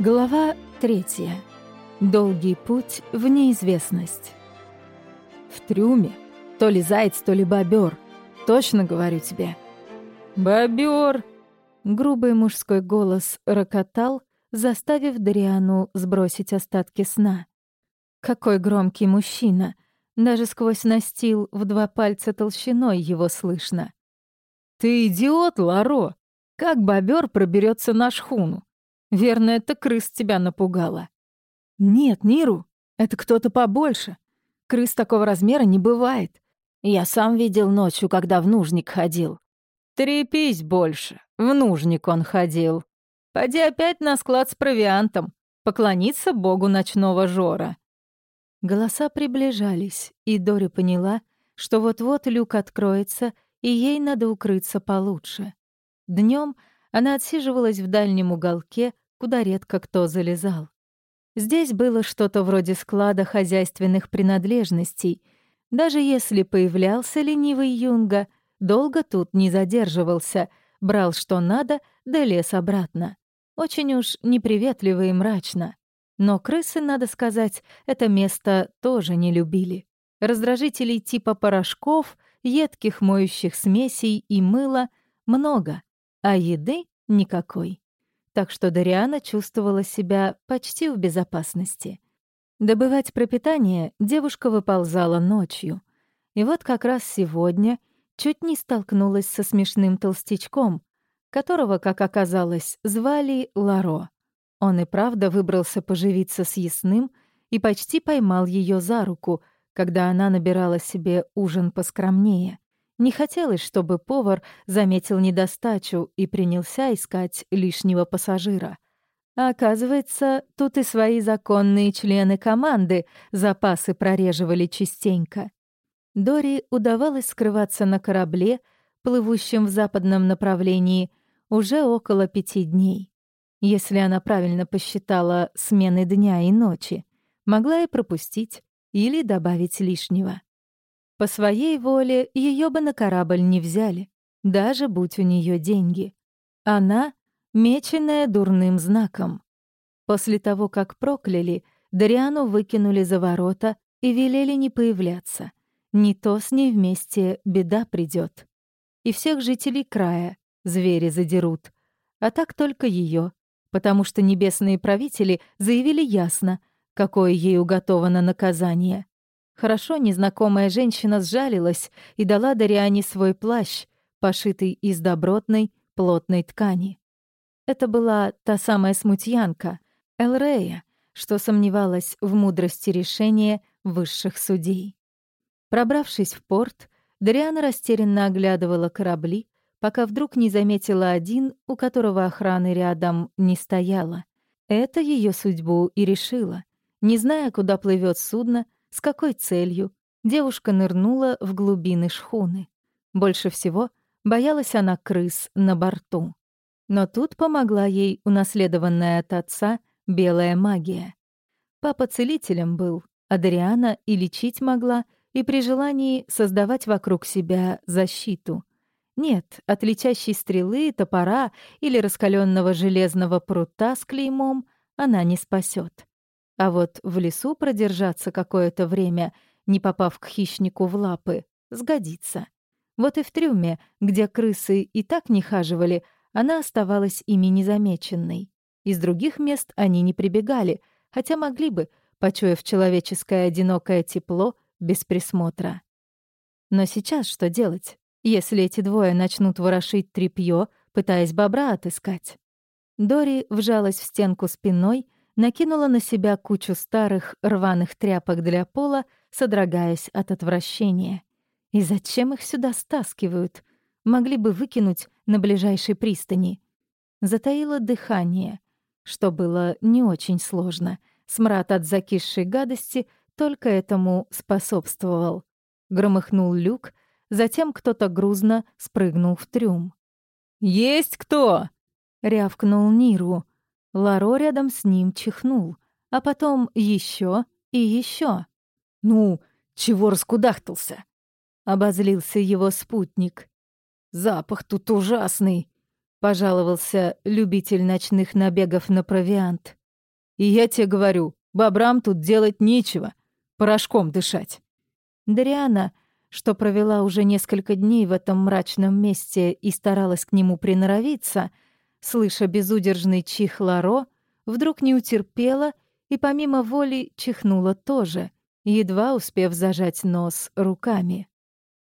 Глава третья. Долгий путь в неизвестность. В трюме то ли заяц, то ли бобер. Точно говорю тебе. Бобер! Грубый мужской голос рокотал, заставив Дариану сбросить остатки сна. Какой громкий мужчина! Даже сквозь настил в два пальца толщиной его слышно. «Ты идиот, Ларо! Как бобер проберется на шхуну? Верно, это крыс тебя напугала». «Нет, Ниру, это кто-то побольше. Крыс такого размера не бывает. Я сам видел ночью, когда в нужник ходил». «Трепись больше. В нужник он ходил. Пойди опять на склад с провиантом. Поклониться богу ночного жора». Голоса приближались, и Дори поняла, что вот-вот люк откроется, и ей надо укрыться получше. Днем она отсиживалась в дальнем уголке, куда редко кто залезал. Здесь было что-то вроде склада хозяйственных принадлежностей. Даже если появлялся ленивый юнга, долго тут не задерживался, брал что надо, да лес обратно. Очень уж неприветливо и мрачно. Но крысы, надо сказать, это место тоже не любили. Раздражителей типа порошков, едких моющих смесей и мыла много, а еды никакой. Так что Дариана чувствовала себя почти в безопасности. Добывать пропитание девушка выползала ночью. И вот как раз сегодня чуть не столкнулась со смешным толстячком, которого, как оказалось, звали Ларо. Он и правда выбрался поживиться с ясным и почти поймал ее за руку, когда она набирала себе ужин поскромнее. Не хотелось, чтобы повар заметил недостачу и принялся искать лишнего пассажира. А оказывается, тут и свои законные члены команды запасы прореживали частенько. Дори удавалось скрываться на корабле, плывущем в западном направлении, уже около пяти дней если она правильно посчитала смены дня и ночи, могла и пропустить или добавить лишнего. По своей воле ее бы на корабль не взяли, даже будь у нее деньги. Она — меченная дурным знаком. После того, как прокляли, Дариану выкинули за ворота и велели не появляться. Не то с ней вместе беда придет. И всех жителей края звери задерут, а так только ее потому что небесные правители заявили ясно, какое ей уготовано наказание. Хорошо незнакомая женщина сжалилась и дала Дариане свой плащ, пошитый из добротной, плотной ткани. Это была та самая смутьянка, Элрея, что сомневалась в мудрости решения высших судей. Пробравшись в порт, Дариана растерянно оглядывала корабли, пока вдруг не заметила один, у которого охраны рядом не стояло. Это ее судьбу и решила. Не зная, куда плывет судно, с какой целью, девушка нырнула в глубины шхуны. Больше всего боялась она крыс на борту. Но тут помогла ей унаследованная от отца белая магия. Папа целителем был, Адриана и лечить могла, и при желании создавать вокруг себя защиту — нет, от летящей стрелы, топора или раскаленного железного прута с клеймом она не спасет. А вот в лесу продержаться какое-то время, не попав к хищнику в лапы, сгодится. Вот и в трюме, где крысы и так не хаживали, она оставалась ими незамеченной. Из других мест они не прибегали, хотя могли бы, почуяв человеческое одинокое тепло, без присмотра. Но сейчас что делать? если эти двое начнут ворошить тряпьё, пытаясь бобра отыскать. Дори вжалась в стенку спиной, накинула на себя кучу старых рваных тряпок для пола, содрогаясь от отвращения. И зачем их сюда стаскивают? Могли бы выкинуть на ближайшей пристани. Затаило дыхание, что было не очень сложно. Смрад от закисшей гадости только этому способствовал. Громыхнул люк, Затем кто-то грузно спрыгнул в трюм. «Есть кто?» — рявкнул Ниру. Ларо рядом с ним чихнул, а потом еще и еще. «Ну, чего раскудахтался?» — обозлился его спутник. «Запах тут ужасный», — пожаловался любитель ночных набегов на провиант. И я тебе говорю, бобрам тут делать нечего, порошком дышать. Дариана, что провела уже несколько дней в этом мрачном месте и старалась к нему приноровиться, слыша безудержный чих Ларо, вдруг не утерпела и помимо воли чихнула тоже, едва успев зажать нос руками.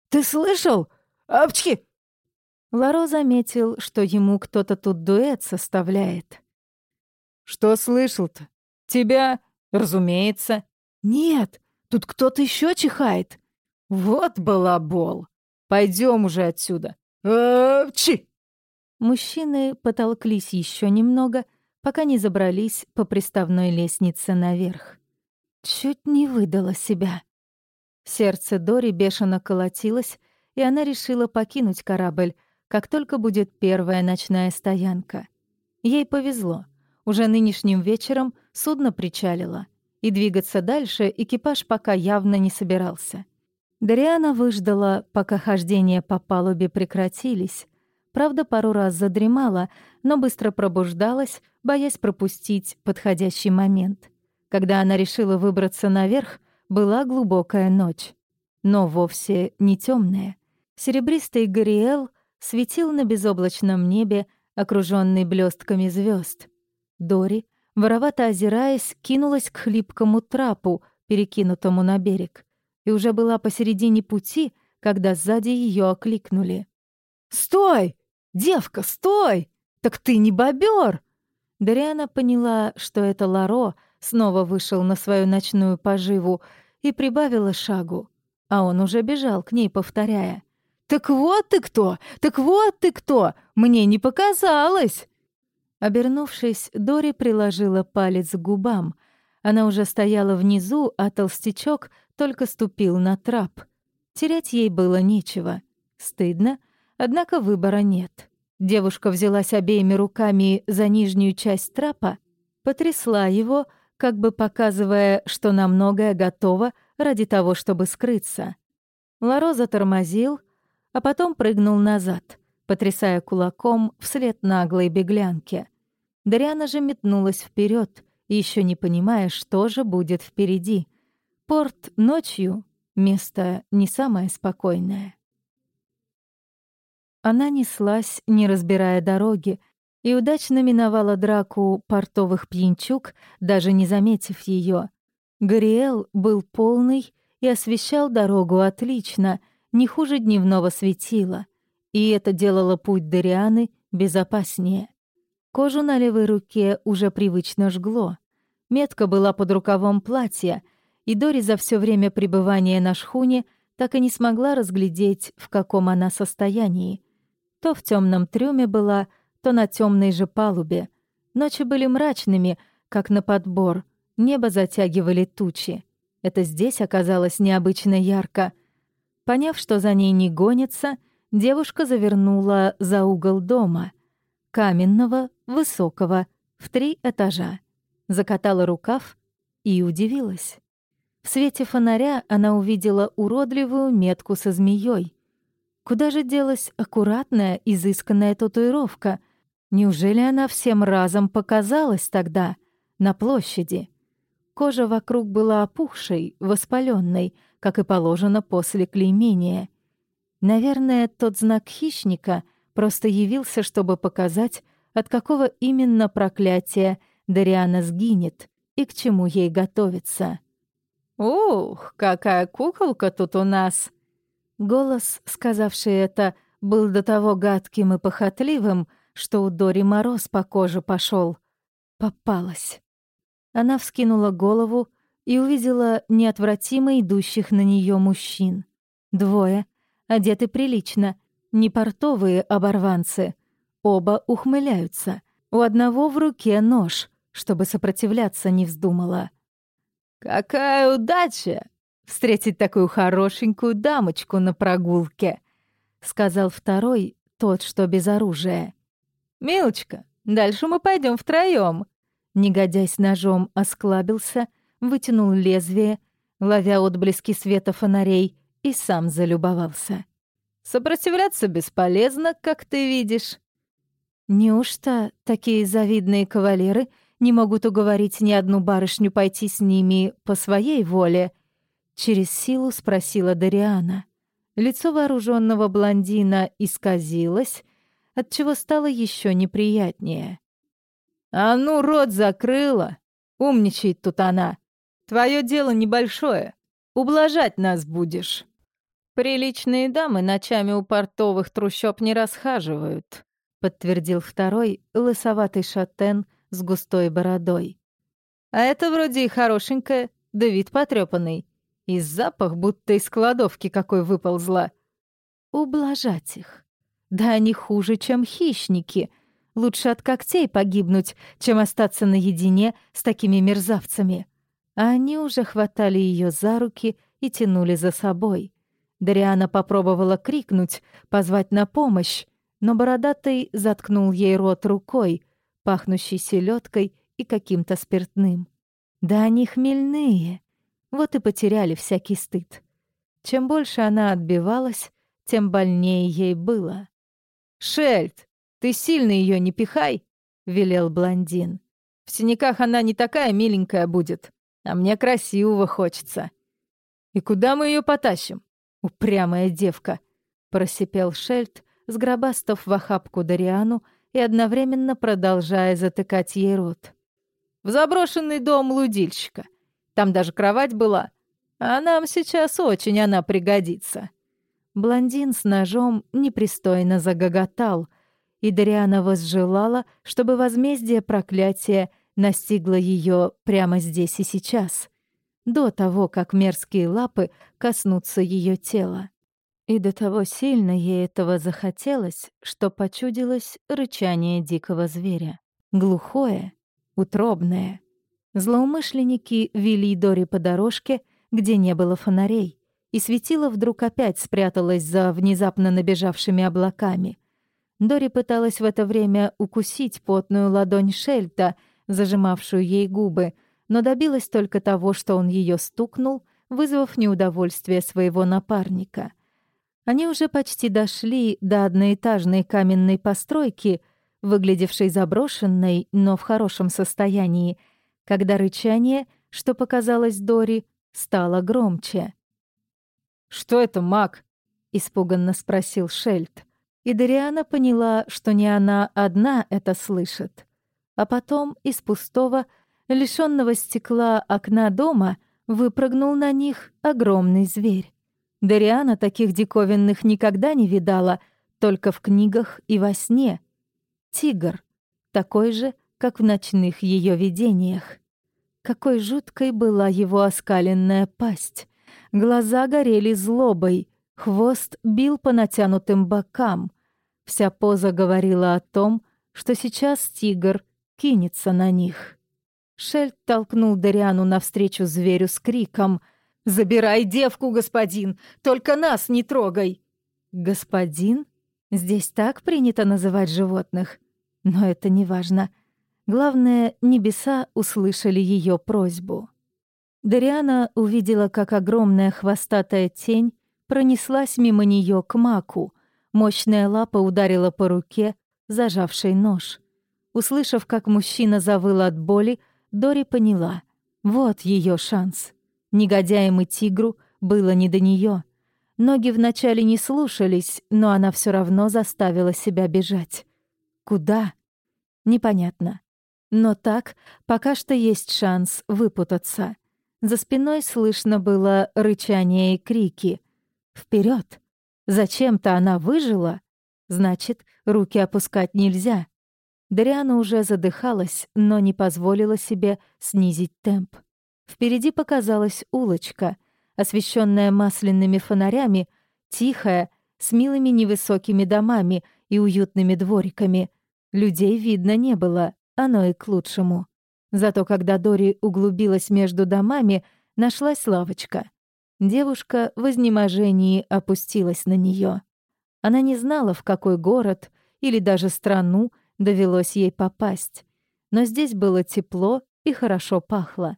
«Ты слышал? Апчки!» Ларо заметил, что ему кто-то тут дуэт составляет. «Что слышал-то? Тебя, разумеется». «Нет, тут кто-то еще чихает». «Вот балабол! Пойдем уже отсюда!» «Апчи!» Мужчины потолклись еще немного, пока не забрались по приставной лестнице наверх. Чуть не выдала себя. Сердце Дори бешено колотилось, и она решила покинуть корабль, как только будет первая ночная стоянка. Ей повезло. Уже нынешним вечером судно причалило, и двигаться дальше экипаж пока явно не собирался. Дариана выждала, пока хождения по палубе прекратились, Правда, пару раз задремала, но быстро пробуждалась, боясь пропустить подходящий момент. Когда она решила выбраться наверх, была глубокая ночь. Но вовсе не темная. Серебристый Гориэл светил на безоблачном небе, окруженный блестками звезд. Дори, воровато озираясь, кинулась к хлипкому трапу, перекинутому на берег, и уже была посередине пути, когда сзади ее окликнули. «Стой! «Девка, стой! Так ты не бобер!» Дариана поняла, что это Ларо снова вышел на свою ночную поживу и прибавила шагу, а он уже бежал к ней, повторяя. «Так вот ты кто! Так вот ты кто! Мне не показалось!» Обернувшись, Дори приложила палец к губам. Она уже стояла внизу, а толстячок только ступил на трап. Терять ей было нечего. Стыдно — Однако выбора нет. Девушка взялась обеими руками за нижнюю часть трапа, потрясла его, как бы показывая, что на многое готова ради того, чтобы скрыться. Ларо затормозил, а потом прыгнул назад, потрясая кулаком вслед наглой беглянке. Дариана же метнулась вперед, еще не понимая, что же будет впереди. Порт ночью — место не самое спокойное. Она неслась, не разбирая дороги, и удачно миновала драку портовых пьянчук, даже не заметив ее. Гориэл был полный и освещал дорогу отлично, не хуже дневного светила, и это делало путь Дорианы безопаснее. Кожу на левой руке уже привычно жгло. Метка была под рукавом платья, и Дори за все время пребывания на шхуне так и не смогла разглядеть, в каком она состоянии. То в темном трюме была, то на темной же палубе. Ночи были мрачными, как на подбор. Небо затягивали тучи. Это здесь оказалось необычно ярко. Поняв, что за ней не гонится, девушка завернула за угол дома. Каменного, высокого, в три этажа. Закатала рукав и удивилась. В свете фонаря она увидела уродливую метку со змеей. Куда же делась аккуратная, изысканная татуировка? Неужели она всем разом показалась тогда, на площади? Кожа вокруг была опухшей, воспаленной, как и положено после клеймения. Наверное, тот знак хищника просто явился, чтобы показать, от какого именно проклятия Дариана сгинет и к чему ей готовиться. «Ух, какая куколка тут у нас!» Голос, сказавший это, был до того гадким и похотливым, что у Дори мороз по коже пошел. Попалась. Она вскинула голову и увидела неотвратимо идущих на нее мужчин. Двое, одеты прилично, не портовые оборванцы. Оба ухмыляются. У одного в руке нож, чтобы сопротивляться не вздумала. «Какая удача!» Встретить такую хорошенькую дамочку на прогулке», — сказал второй, тот, что без оружия. «Милочка, дальше мы пойдем втроем. Негодясь ножом осклабился, вытянул лезвие, ловя отблески света фонарей, и сам залюбовался. «Сопротивляться бесполезно, как ты видишь». Неужто такие завидные кавалеры не могут уговорить ни одну барышню пойти с ними по своей воле? Через силу спросила Дариана. Лицо вооруженного блондина исказилось, отчего стало еще неприятнее. «А ну, рот закрыла! Умничает тут она! Твое дело небольшое, ублажать нас будешь!» «Приличные дамы ночами у портовых трущоб не расхаживают», подтвердил второй, лысоватый шатен с густой бородой. «А это вроде и хорошенькая, да вид потрёпанный. И запах, будто из кладовки какой выползла. Ублажать их. Да они хуже, чем хищники. Лучше от когтей погибнуть, чем остаться наедине с такими мерзавцами. А они уже хватали ее за руки и тянули за собой. Дариана попробовала крикнуть, позвать на помощь, но бородатый заткнул ей рот рукой, пахнущей селедкой и каким-то спиртным. Да они хмельные. Вот и потеряли всякий стыд. Чем больше она отбивалась, тем больнее ей было. «Шельд, ты сильно ее не пихай!» — велел блондин. «В синяках она не такая миленькая будет, а мне красивого хочется. И куда мы ее потащим? «Упрямая девка!» — просипел Шельд, сгробастав в охапку Дариану и одновременно продолжая затыкать ей рот. «В заброшенный дом лудильщика. Там даже кровать была. А нам сейчас очень она пригодится». Блондин с ножом непристойно загоготал, и Дариана возжелала, чтобы возмездие проклятия настигло ее прямо здесь и сейчас — до того, как мерзкие лапы коснутся ее тела. И до того сильно ей этого захотелось, что почудилось рычание дикого зверя. Глухое, утробное. Злоумышленники вели Дори по дорожке, где не было фонарей, и светило вдруг опять спряталось за внезапно набежавшими облаками. Дори пыталась в это время укусить потную ладонь Шельта, зажимавшую ей губы, но добилась только того, что он ее стукнул, вызвав неудовольствие своего напарника. Они уже почти дошли до одноэтажной каменной постройки, выглядевшей заброшенной, но в хорошем состоянии, когда рычание, что показалось Дори, стало громче. «Что это, маг?» — испуганно спросил Шельд. И Дариана поняла, что не она одна это слышит. А потом из пустого — лишенного стекла окна дома выпрыгнул на них огромный зверь. Дариана таких диковинных никогда не видала, только в книгах и во сне. Тигр, такой же, как в ночных ее видениях. Какой жуткой была его оскаленная пасть. Глаза горели злобой, хвост бил по натянутым бокам. Вся поза говорила о том, что сейчас тигр кинется на них. Шельд толкнул Дариану навстречу зверю с криком «Забирай девку, господин! Только нас не трогай!» «Господин? Здесь так принято называть животных. Но это не важно. Главное, небеса услышали ее просьбу». Дариана увидела, как огромная хвостатая тень пронеслась мимо нее к маку. Мощная лапа ударила по руке, зажавшей нож. Услышав, как мужчина завыл от боли, Дори поняла. Вот ее шанс. Негодяям и тигру было не до нее. Ноги вначале не слушались, но она все равно заставила себя бежать. Куда? Непонятно. Но так пока что есть шанс выпутаться. За спиной слышно было рычание и крики. Вперед! Зачем-то она выжила? Значит, руки опускать нельзя. Дариана уже задыхалась, но не позволила себе снизить темп. Впереди показалась улочка, освещенная масляными фонарями, тихая, с милыми невысокими домами и уютными двориками. Людей видно не было, оно и к лучшему. Зато когда Дори углубилась между домами, нашлась лавочка. Девушка в изнеможении опустилась на нее. Она не знала, в какой город или даже страну довелось ей попасть. Но здесь было тепло и хорошо пахло.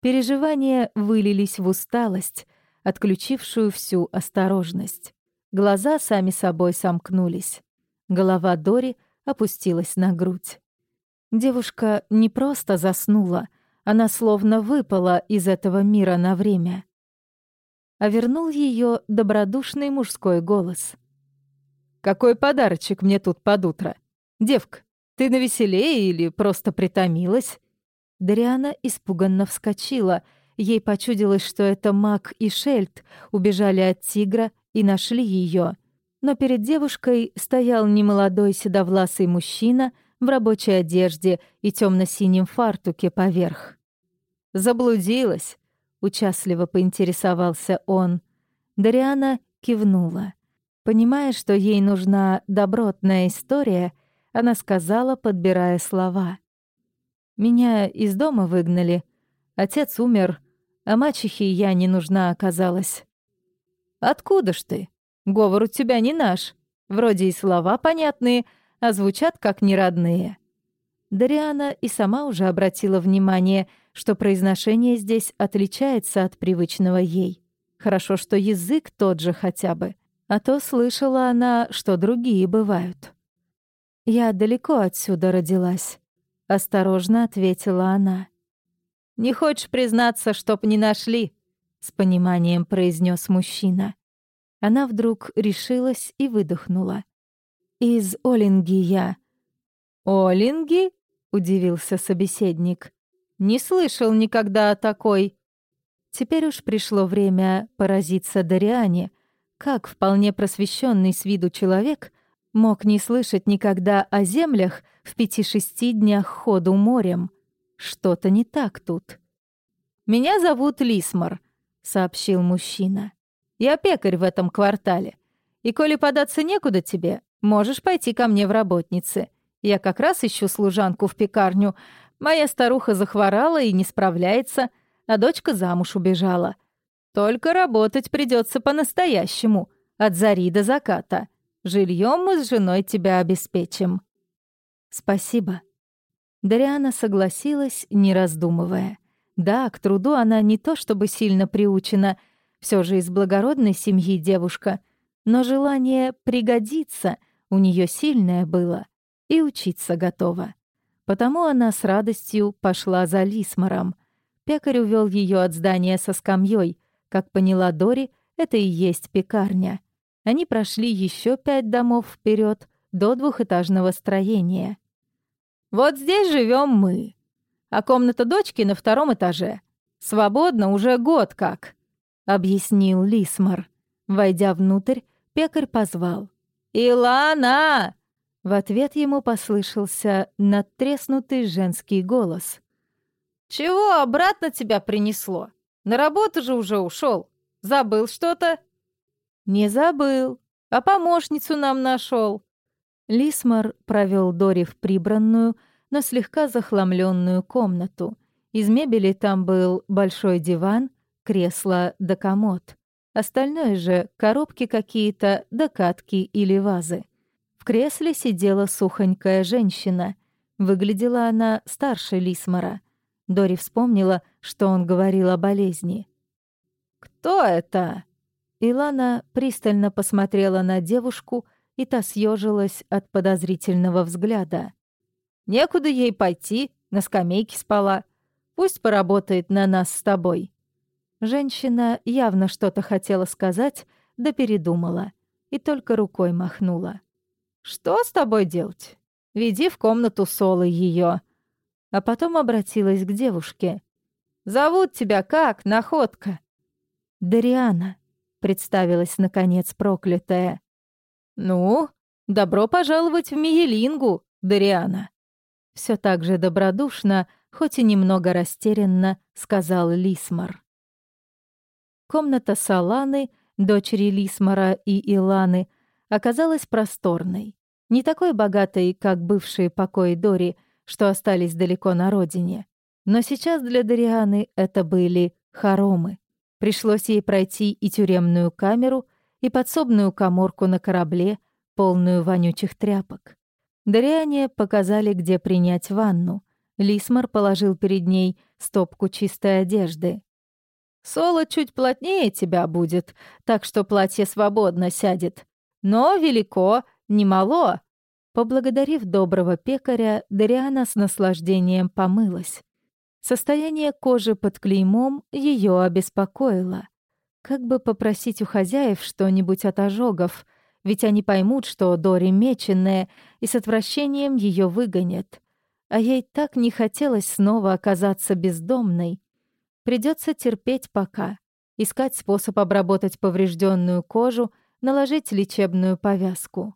Переживания вылились в усталость, отключившую всю осторожность. Глаза сами собой сомкнулись. Голова Дори опустилась на грудь. Девушка не просто заснула, она словно выпала из этого мира на время. А вернул ее добродушный мужской голос. «Какой подарочек мне тут под утро? Девка, ты навеселее или просто притомилась?» Дариана испуганно вскочила. Ей почудилось, что это Мак и Шельд убежали от тигра и нашли ее. Но перед девушкой стоял немолодой седовласый мужчина в рабочей одежде и темно синем фартуке поверх. «Заблудилась», — участливо поинтересовался он. Дариана кивнула. Понимая, что ей нужна добротная история, она сказала, подбирая слова — меня из дома выгнали. Отец умер, а мачехе я не нужна оказалась. Откуда ж ты? Говор у тебя не наш. Вроде и слова понятные, а звучат как неродные. Дариана и сама уже обратила внимание, что произношение здесь отличается от привычного ей. Хорошо, что язык тот же хотя бы, а то слышала она, что другие бывают. Я далеко отсюда родилась. — осторожно ответила она. «Не хочешь признаться, чтоб не нашли?» — с пониманием произнес мужчина. Она вдруг решилась и выдохнула. «Из Олинги я». «Олинги?» — удивился собеседник. «Не слышал никогда о такой». Теперь уж пришло время поразиться Дариане, как вполне просвещенный с виду человек мог не слышать никогда о землях, в пяти-шести днях ходу морем. Что-то не так тут. «Меня зовут Лисмар», — сообщил мужчина. «Я пекарь в этом квартале. И коли податься некуда тебе, можешь пойти ко мне в работницы. Я как раз ищу служанку в пекарню. Моя старуха захворала и не справляется, а дочка замуж убежала. Только работать придется по-настоящему, от зари до заката. Жильем мы с женой тебя обеспечим». «Спасибо». Дариана согласилась, не раздумывая. Да, к труду она не то чтобы сильно приучена, все же из благородной семьи девушка, но желание пригодиться у нее сильное было и учиться готова. Потому она с радостью пошла за Лисмаром. Пекарь увел ее от здания со скамьей. Как поняла Дори, это и есть пекарня. Они прошли еще пять домов вперед до двухэтажного строения. Вот здесь живем мы. А комната дочки на втором этаже. Свободно уже год как», — объяснил Лисмар. Войдя внутрь, пекарь позвал. «Илана!» В ответ ему послышался надтреснутый женский голос. «Чего обратно тебя принесло? На работу же уже ушел. Забыл что-то?» «Не забыл, а помощницу нам нашел. Лисмар провел Дори в прибранную, но слегка захламленную комнату. Из мебели там был большой диван, кресло да комод. Остальное же — коробки какие-то, да катки или вазы. В кресле сидела сухонькая женщина. Выглядела она старше Лисмара. Дори вспомнила, что он говорил о болезни. «Кто это?» Илана пристально посмотрела на девушку, и та съежилась от подозрительного взгляда. «Некуда ей пойти, на скамейке спала. Пусть поработает на нас с тобой». Женщина явно что-то хотела сказать, да передумала, и только рукой махнула. «Что с тобой делать? Веди в комнату Солы ее. А потом обратилась к девушке. «Зовут тебя как, находка?» «Дариана», — представилась, наконец, проклятая. «Ну, добро пожаловать в Миелингу, Дариана!» Все так же добродушно, хоть и немного растерянно, сказал Лисмар. Комната Саланы, дочери Лисмара и Иланы, оказалась просторной. Не такой богатой, как бывшие покои Дори, что остались далеко на родине. Но сейчас для Дарианы это были хоромы. Пришлось ей пройти и тюремную камеру, и подсобную коморку на корабле, полную вонючих тряпок. Дариане показали, где принять ванну. Лисмар положил перед ней стопку чистой одежды. «Соло чуть плотнее тебя будет, так что платье свободно сядет. Но велико, не мало. Поблагодарив доброго пекаря, Дариана с наслаждением помылась. Состояние кожи под клеймом ее обеспокоило. Как бы попросить у хозяев что-нибудь от ожогов, ведь они поймут, что Дори меченная, и с отвращением ее выгонят. А ей так не хотелось снова оказаться бездомной. Придется терпеть пока, искать способ обработать поврежденную кожу, наложить лечебную повязку.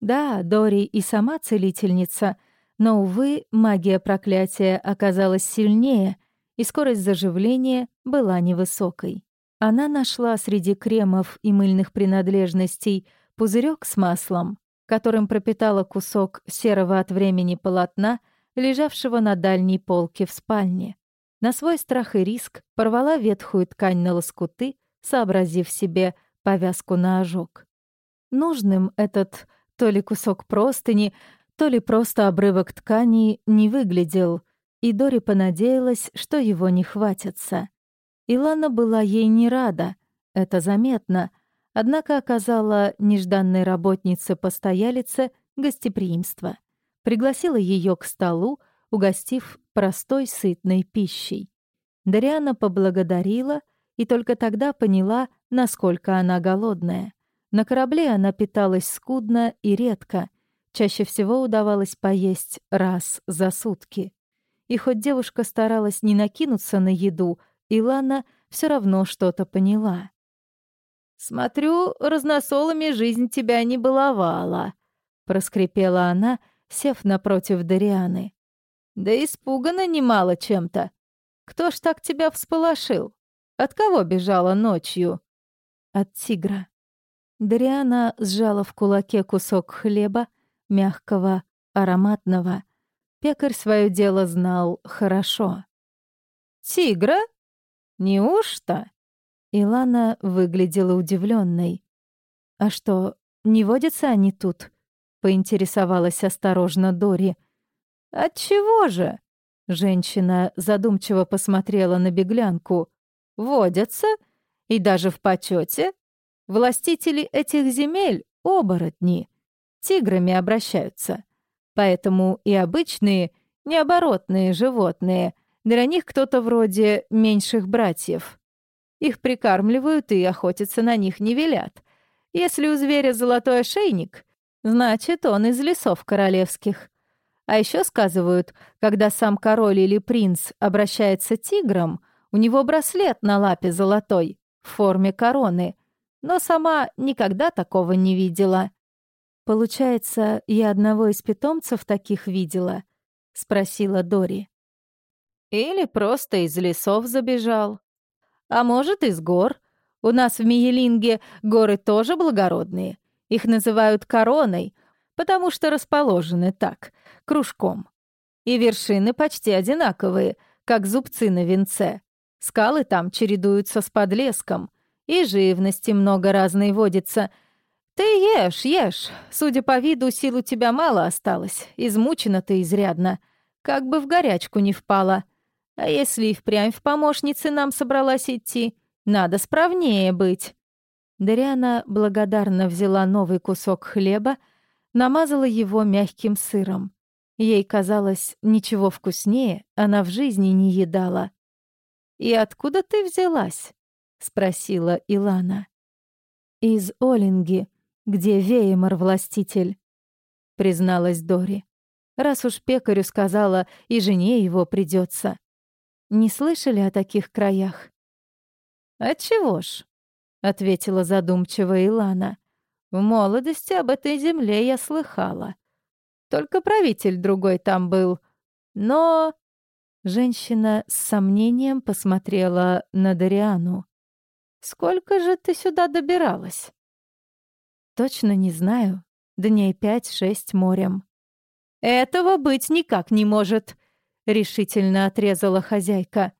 Да, Дори и сама целительница, но, увы, магия проклятия оказалась сильнее, и скорость заживления была невысокой. Она нашла среди кремов и мыльных принадлежностей пузырек с маслом, которым пропитала кусок серого от времени полотна, лежавшего на дальней полке в спальне. На свой страх и риск порвала ветхую ткань на лоскуты, сообразив себе повязку на ожог. Нужным этот то ли кусок простыни, то ли просто обрывок ткани не выглядел, и Дори понадеялась, что его не хватится. Илана была ей не рада, это заметно, однако оказала нежданной работнице постоялице гостеприимство. Пригласила ее к столу, угостив простой сытной пищей. Дариана поблагодарила и только тогда поняла, насколько она голодная. На корабле она питалась скудно и редко. Чаще всего удавалось поесть раз за сутки. И хоть девушка старалась не накинуться на еду, Илана все равно что-то поняла. «Смотрю, разносолами жизнь тебя не баловала», — проскрипела она, сев напротив Дарианы. «Да испугана немало чем-то. Кто ж так тебя всполошил? От кого бежала ночью?» «От тигра», Дариана сжала в кулаке кусок хлеба, мягкого, ароматного. Пекарь свое дело знал хорошо. «Тигра? Неужто?» Илана выглядела удивленной. «А что, не водятся они тут?» — поинтересовалась осторожно Дори. «Отчего же?» Женщина задумчиво посмотрела на беглянку. «Водятся? И даже в почете? Властители этих земель — оборотни, тиграми обращаются. Поэтому и обычные, необоротные животные для них кто-то вроде меньших братьев. Их прикармливают и охотиться на них не велят. Если у зверя золотой ошейник, значит, он из лесов королевских. А еще сказывают, когда сам король или принц обращается тигром, у него браслет на лапе золотой, в форме короны, но сама никогда такого не видела. Получается, я одного из питомцев таких видела, спросила Дори. Или просто из лесов забежал. А может, из гор. У нас в Миелинге горы тоже благородные. Их называют короной, потому что расположены так, кружком. И вершины почти одинаковые, как зубцы на венце. Скалы там чередуются с подлеском — и живности много разной водится. Ты ешь, ешь. Судя по виду, сил у тебя мало осталось. Измучена ты изрядно. Как бы в горячку не впала. А если и впрямь в помощницы нам собралась идти, надо справнее быть». Дариана благодарно взяла новый кусок хлеба, намазала его мягким сыром. Ей казалось, ничего вкуснее она в жизни не едала. «И откуда ты взялась?» — спросила Илана. «Из Олинги, где Веймар властитель», — призналась Дори. «Раз уж пекарю сказала, и жене его придется. Не слышали о таких краях?» «Отчего ж?» — ответила задумчиво Илана. «В молодости об этой земле я слыхала. Только правитель другой там был. Но...» Женщина с сомнением посмотрела на Дариану. Сколько же ты сюда добиралась? Точно не знаю. Дней пять-шесть морем. Этого быть никак не может, решительно отрезала хозяйка.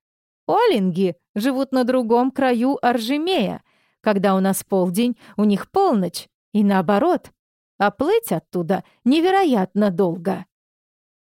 Олинги живут на другом краю Аржемея. Когда у нас полдень, у них полночь. И наоборот. А плыть оттуда невероятно долго.